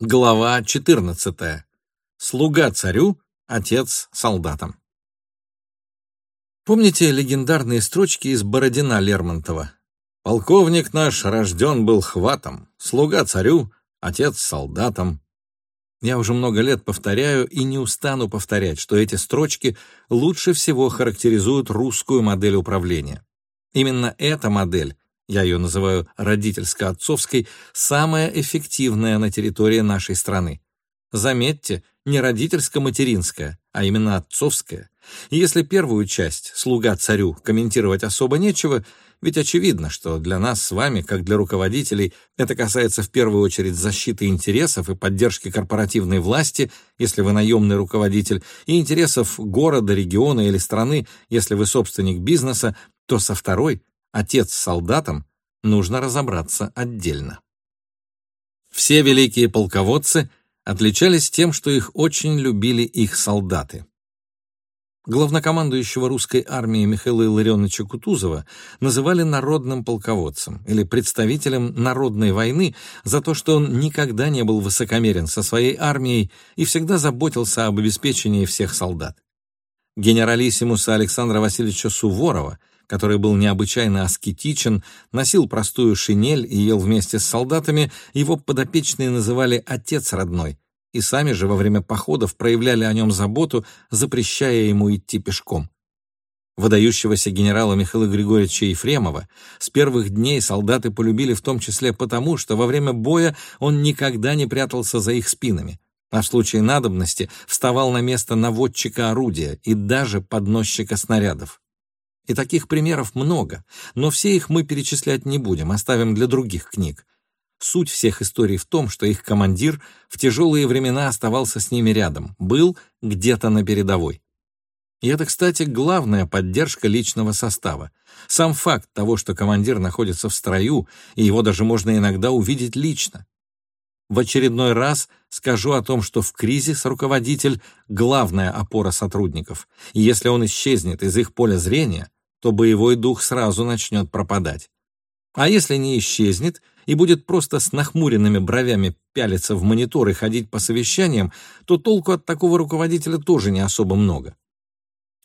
Глава 14. Слуга царю, отец солдатам. Помните легендарные строчки из Бородина Лермонтова? «Полковник наш рожден был хватом, слуга царю, отец солдатам». Я уже много лет повторяю и не устану повторять, что эти строчки лучше всего характеризуют русскую модель управления. Именно эта модель я ее называю родительско-отцовской, самая эффективная на территории нашей страны. Заметьте, не родительско-материнская, а именно отцовская. Если первую часть «Слуга царю» комментировать особо нечего, ведь очевидно, что для нас с вами, как для руководителей, это касается в первую очередь защиты интересов и поддержки корпоративной власти, если вы наемный руководитель, и интересов города, региона или страны, если вы собственник бизнеса, то со второй отец с солдатом, нужно разобраться отдельно. Все великие полководцы отличались тем, что их очень любили их солдаты. Главнокомандующего русской армии Михаила Илларионовича Кутузова называли народным полководцем или представителем народной войны за то, что он никогда не был высокомерен со своей армией и всегда заботился об обеспечении всех солдат. Генералиссимуса Александра Васильевича Суворова который был необычайно аскетичен, носил простую шинель и ел вместе с солдатами, его подопечные называли «отец родной», и сами же во время походов проявляли о нем заботу, запрещая ему идти пешком. Выдающегося генерала Михаила Григорьевича Ефремова с первых дней солдаты полюбили в том числе потому, что во время боя он никогда не прятался за их спинами, а в случае надобности вставал на место наводчика орудия и даже подносчика снарядов. И таких примеров много, но все их мы перечислять не будем, оставим для других книг. Суть всех историй в том, что их командир в тяжелые времена оставался с ними рядом, был где-то на передовой. И это, кстати, главная поддержка личного состава. Сам факт того, что командир находится в строю, и его даже можно иногда увидеть лично. В очередной раз скажу о том, что в кризис руководитель — главная опора сотрудников, и если он исчезнет из их поля зрения, то боевой дух сразу начнет пропадать. А если не исчезнет и будет просто с нахмуренными бровями пялиться в монитор и ходить по совещаниям, то толку от такого руководителя тоже не особо много.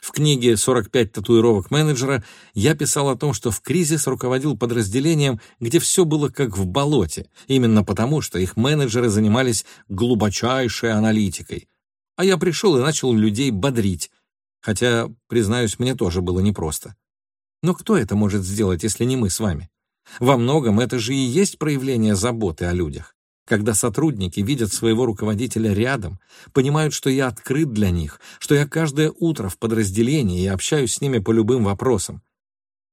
В книге «45 татуировок менеджера» я писал о том, что в кризис руководил подразделением, где все было как в болоте, именно потому, что их менеджеры занимались глубочайшей аналитикой. А я пришел и начал людей бодрить, хотя, признаюсь, мне тоже было непросто. Но кто это может сделать, если не мы с вами? Во многом это же и есть проявление заботы о людях. Когда сотрудники видят своего руководителя рядом, понимают, что я открыт для них, что я каждое утро в подразделении и общаюсь с ними по любым вопросам.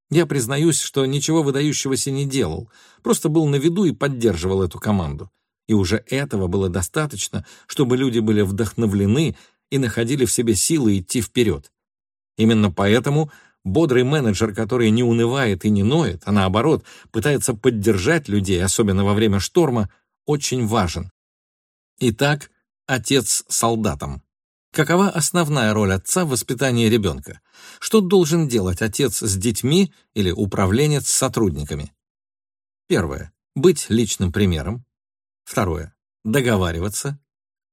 Я признаюсь, что ничего выдающегося не делал, просто был на виду и поддерживал эту команду. И уже этого было достаточно, чтобы люди были вдохновлены и находили в себе силы идти вперед. Именно поэтому Бодрый менеджер, который не унывает и не ноет, а наоборот, пытается поддержать людей, особенно во время шторма, очень важен. Итак, отец солдатам. Какова основная роль отца в воспитании ребенка? Что должен делать отец с детьми или управленец с сотрудниками? Первое. Быть личным примером. Второе. Договариваться.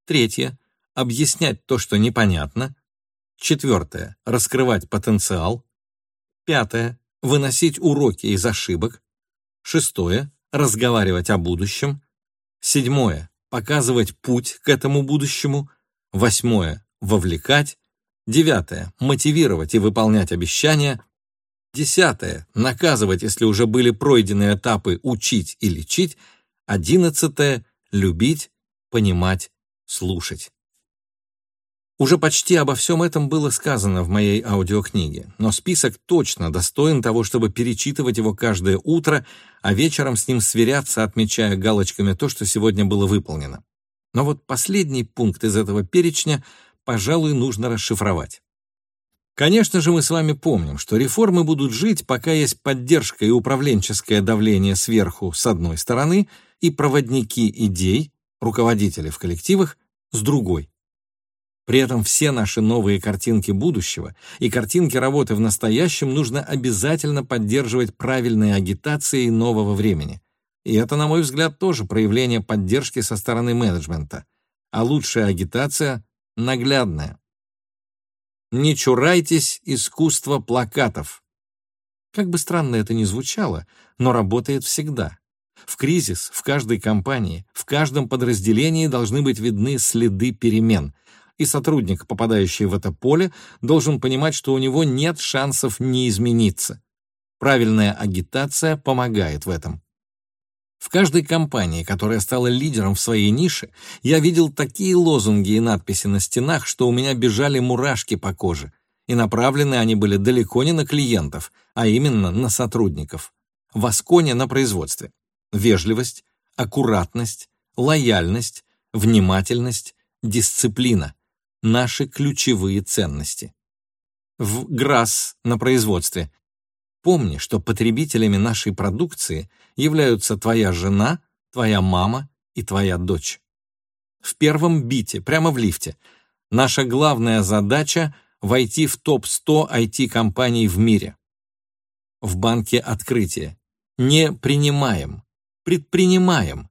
Третье. Объяснять то, что непонятно. Четвертое. Раскрывать потенциал. Пятое. Выносить уроки из ошибок. Шестое. Разговаривать о будущем. Седьмое. Показывать путь к этому будущему. Восьмое. Вовлекать. Девятое. Мотивировать и выполнять обещания. Десятое. Наказывать, если уже были пройдены этапы учить и лечить. Одиннадцатое. Любить, понимать, слушать. Уже почти обо всем этом было сказано в моей аудиокниге, но список точно достоин того, чтобы перечитывать его каждое утро, а вечером с ним сверяться, отмечая галочками то, что сегодня было выполнено. Но вот последний пункт из этого перечня, пожалуй, нужно расшифровать. Конечно же, мы с вами помним, что реформы будут жить, пока есть поддержка и управленческое давление сверху с одной стороны и проводники идей, руководители в коллективах, с другой. При этом все наши новые картинки будущего и картинки работы в настоящем нужно обязательно поддерживать правильной агитацией нового времени. И это, на мой взгляд, тоже проявление поддержки со стороны менеджмента. А лучшая агитация — наглядная. Не чурайтесь искусства плакатов. Как бы странно это ни звучало, но работает всегда. В кризис, в каждой компании, в каждом подразделении должны быть видны следы перемен, и сотрудник, попадающий в это поле, должен понимать, что у него нет шансов не измениться. Правильная агитация помогает в этом. В каждой компании, которая стала лидером в своей нише, я видел такие лозунги и надписи на стенах, что у меня бежали мурашки по коже, и направлены они были далеко не на клиентов, а именно на сотрудников. Восконе на производстве. Вежливость, аккуратность, лояльность, внимательность, дисциплина — наши ключевые ценности. В ГРАС на производстве Помни, что потребителями нашей продукции являются твоя жена, твоя мама и твоя дочь. В первом бите, прямо в лифте, наша главная задача — войти в топ-100 IT-компаний в мире. В банке открытие. Не принимаем, предпринимаем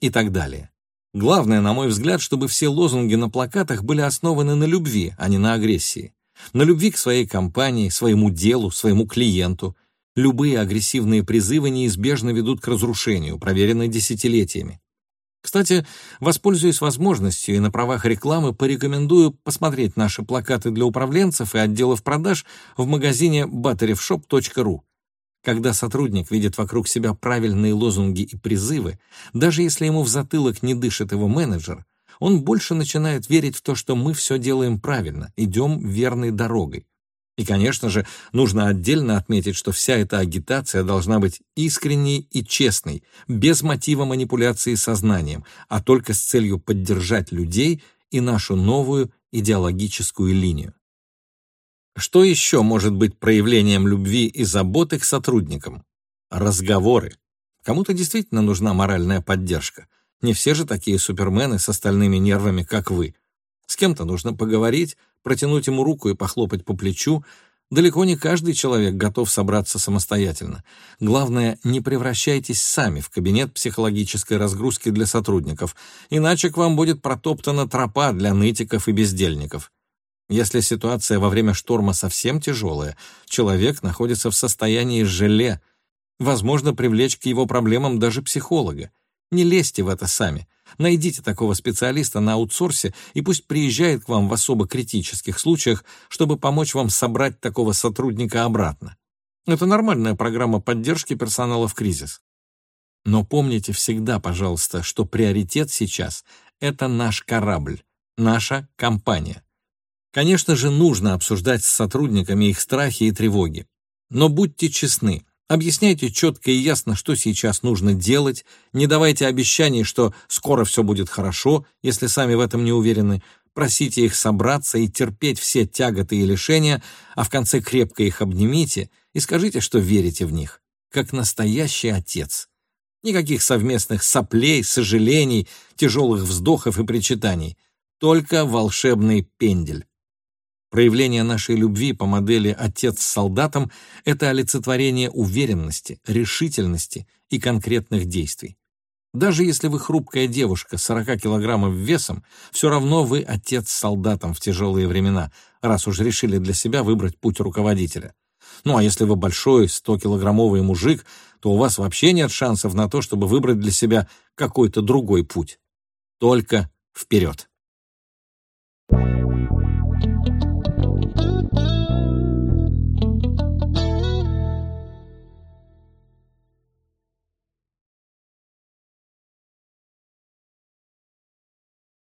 и так далее. Главное, на мой взгляд, чтобы все лозунги на плакатах были основаны на любви, а не на агрессии на любви к своей компании, своему делу, своему клиенту. Любые агрессивные призывы неизбежно ведут к разрушению, проверенной десятилетиями. Кстати, воспользуясь возможностью и на правах рекламы, порекомендую посмотреть наши плакаты для управленцев и отделов продаж в магазине batteryshop.ru. Когда сотрудник видит вокруг себя правильные лозунги и призывы, даже если ему в затылок не дышит его менеджер, он больше начинает верить в то, что мы все делаем правильно, идем верной дорогой. И, конечно же, нужно отдельно отметить, что вся эта агитация должна быть искренней и честной, без мотива манипуляции сознанием, а только с целью поддержать людей и нашу новую идеологическую линию. Что еще может быть проявлением любви и заботы к сотрудникам? Разговоры. Кому-то действительно нужна моральная поддержка. Не все же такие супермены с остальными нервами, как вы. С кем-то нужно поговорить, протянуть ему руку и похлопать по плечу. Далеко не каждый человек готов собраться самостоятельно. Главное, не превращайтесь сами в кабинет психологической разгрузки для сотрудников, иначе к вам будет протоптана тропа для нытиков и бездельников. Если ситуация во время шторма совсем тяжелая, человек находится в состоянии желе. Возможно, привлечь к его проблемам даже психолога. Не лезьте в это сами. Найдите такого специалиста на аутсорсе и пусть приезжает к вам в особо критических случаях, чтобы помочь вам собрать такого сотрудника обратно. Это нормальная программа поддержки персонала в кризис. Но помните всегда, пожалуйста, что приоритет сейчас — это наш корабль, наша компания. Конечно же, нужно обсуждать с сотрудниками их страхи и тревоги. Но будьте честны, Объясняйте четко и ясно, что сейчас нужно делать, не давайте обещаний, что скоро все будет хорошо, если сами в этом не уверены, просите их собраться и терпеть все тяготы и лишения, а в конце крепко их обнимите и скажите, что верите в них, как настоящий отец. Никаких совместных соплей, сожалений, тяжелых вздохов и причитаний, только волшебный пендель. Проявление нашей любви по модели «отец с солдатом» — это олицетворение уверенности, решительности и конкретных действий. Даже если вы хрупкая девушка 40 килограммов весом, все равно вы отец с солдатом в тяжелые времена, раз уж решили для себя выбрать путь руководителя. Ну а если вы большой 100-килограммовый мужик, то у вас вообще нет шансов на то, чтобы выбрать для себя какой-то другой путь. Только вперед!